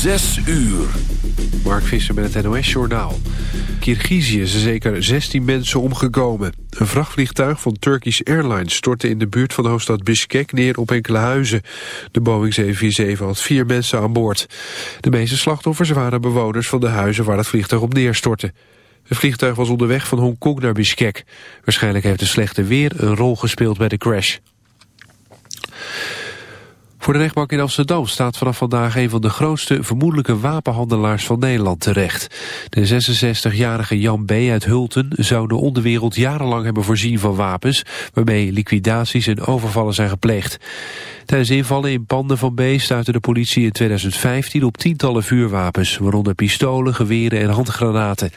Zes uur. Mark Visser met het NOS-journaal. Kirgizië zijn zeker 16 mensen omgekomen. Een vrachtvliegtuig van Turkish Airlines stortte in de buurt van de hoofdstad Bishkek neer op enkele huizen. De Boeing 747 had vier mensen aan boord. De meeste slachtoffers waren bewoners van de huizen waar het vliegtuig op neerstortte. Het vliegtuig was onderweg van Hongkong naar Bishkek. Waarschijnlijk heeft de slechte weer een rol gespeeld bij de crash. Voor de rechtbank in Amsterdam staat vanaf vandaag een van de grootste vermoedelijke wapenhandelaars van Nederland terecht. De 66-jarige Jan B. uit Hulten zou de onderwereld jarenlang hebben voorzien van wapens, waarmee liquidaties en overvallen zijn gepleegd. Tijdens invallen in panden van B. stuitte de politie in 2015 op tientallen vuurwapens, waaronder pistolen, geweren en handgranaten.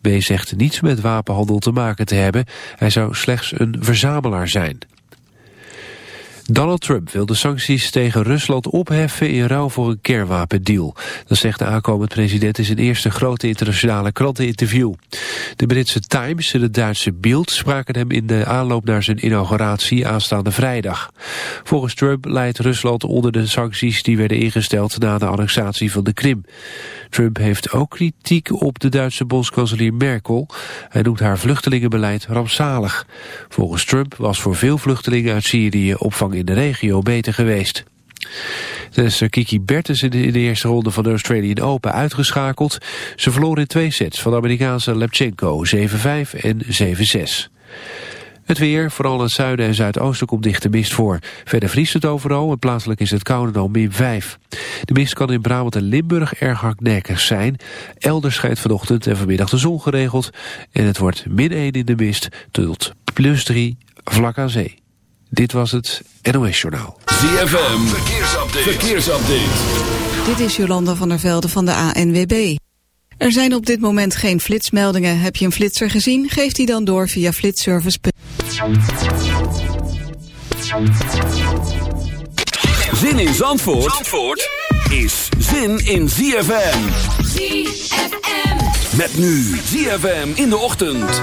B. zegt niets met wapenhandel te maken te hebben, hij zou slechts een verzamelaar zijn. Donald Trump wil de sancties tegen Rusland opheffen in ruil voor een kernwapendeal. Dat zegt de aankomend president in zijn eerste grote internationale kranteninterview. De Britse Times en het Duitse Bild spraken hem in de aanloop naar zijn inauguratie aanstaande vrijdag. Volgens Trump leidt Rusland onder de sancties die werden ingesteld na de annexatie van de Krim. Trump heeft ook kritiek op de Duitse bondskanselier Merkel. Hij noemt haar vluchtelingenbeleid rampzalig. Volgens Trump was voor veel vluchtelingen uit Syrië opvang in de regio beter geweest. Tennisser Kiki Bertens in de eerste ronde van de Australian Open uitgeschakeld. Ze verloor in twee sets van de Amerikaanse Lepchenko 7-5 en 7-6. Het weer, vooral in het zuiden en zuidoosten komt dichte mist voor. Verder vriest het overal en plaatselijk is het kouder dan min 5. De mist kan in Brabant en Limburg erg hardnekkig zijn. Elders schijnt vanochtend en vanmiddag de zon geregeld. En het wordt min 1 in de mist tot plus 3 vlak aan zee. Dit was het NOS Journaal. ZFM, verkeersupdate. verkeersupdate. Dit is Jolanda van der Velde van de ANWB. Er zijn op dit moment geen flitsmeldingen. Heb je een flitser gezien? Geef die dan door via flitservice. Zin in Zandvoort, Zandvoort is zin in ZFM. ZFM. Met nu ZFM in de ochtend.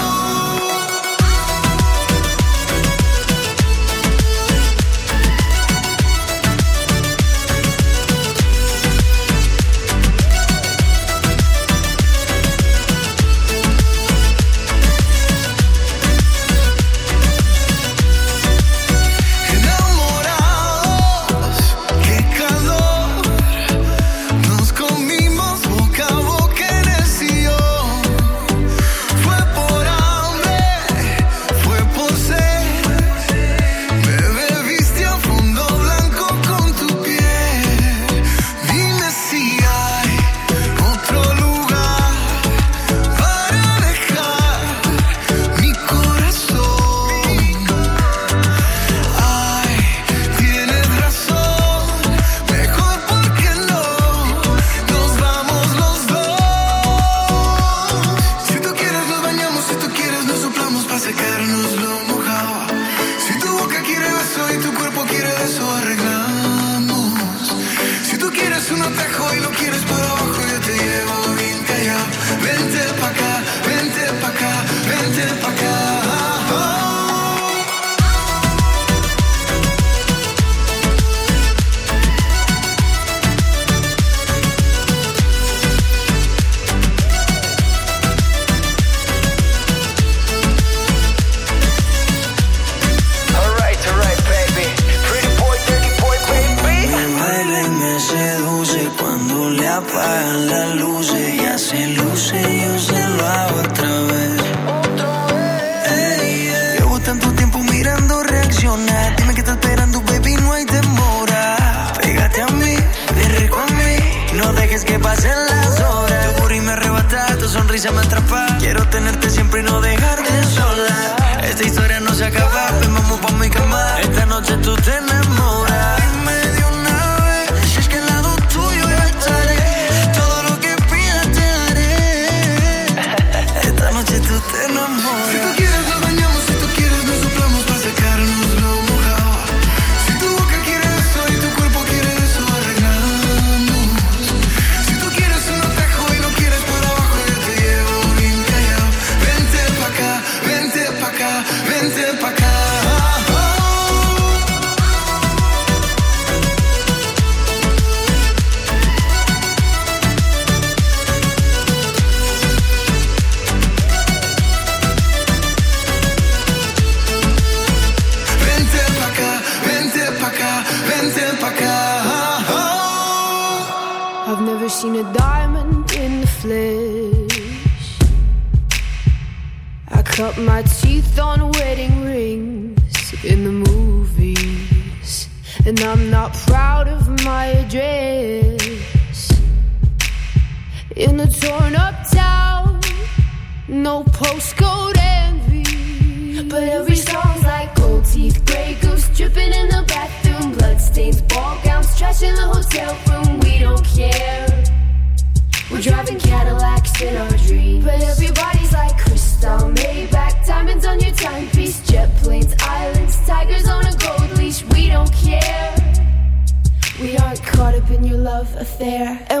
In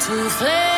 to flame.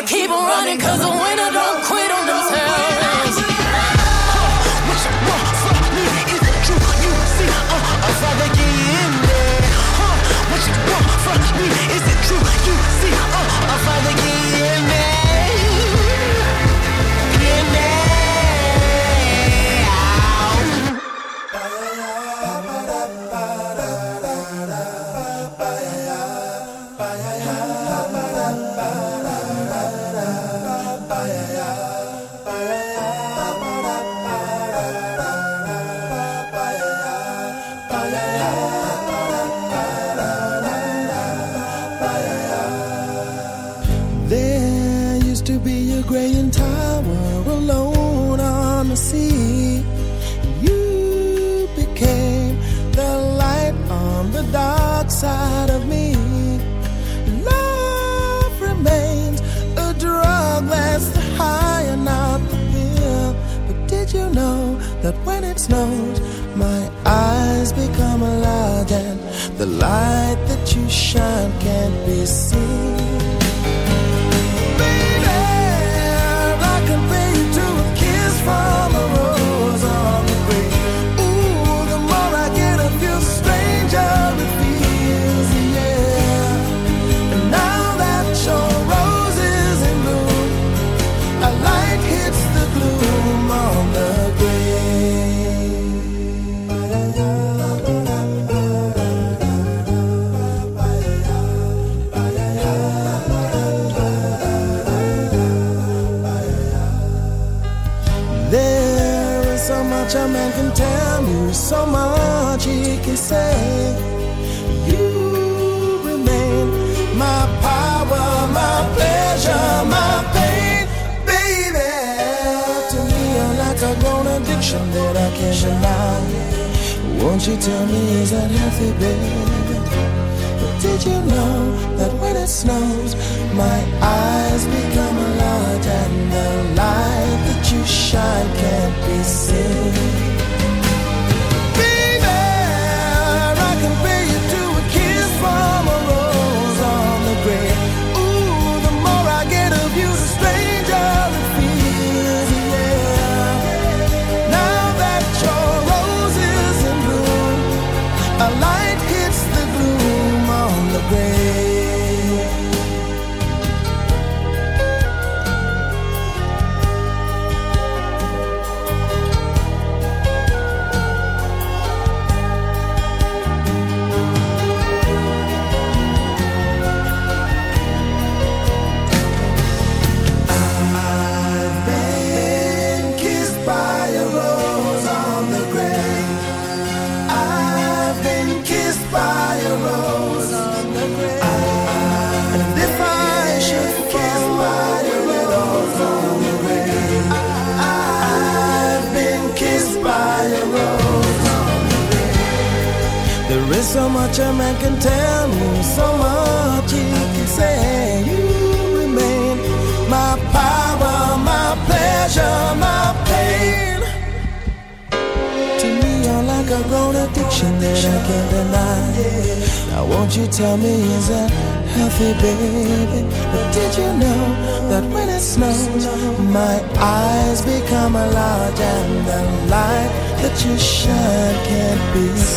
I'ma keep on running, cause the winner don't quit on themselves. What you want from me is it true you see. Uh, I'll find the key in what you want from me is you see. I'll find in me. In life. so much he can say. You remain my power, my pleasure, my pain, baby. To me, you're like a grown addiction that I can't deny. Won't you tell me is that healthy, baby? But did you know that when it snows, my eyes become a lot, and the light that you shine can't be seen?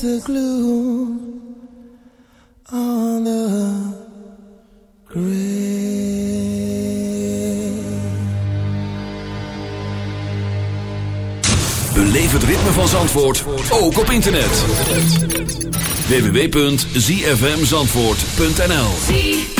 the glue on the grave. Beleef het ritme van Zandvoort ook op internet. www.zfmzandvoort.nl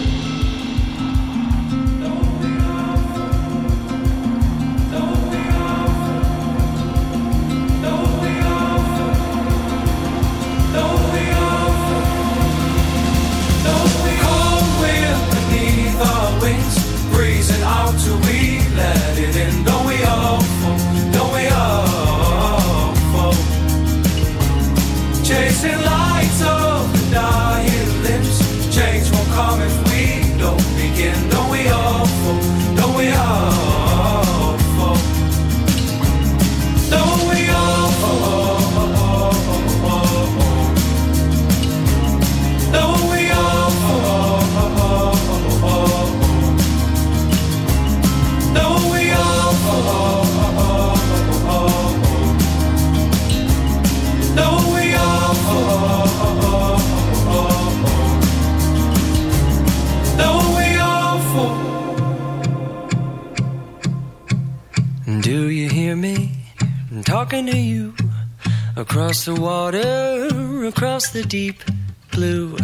Across the water, across the deep blue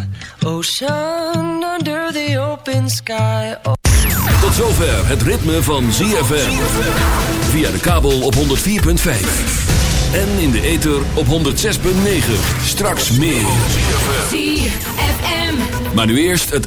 ocean, under the open sky. Oh. Tot zover het ritme van ZFM. Via de kabel op 104.5. En in de ether op 106.9. Straks meer. ZFM. Maar nu eerst het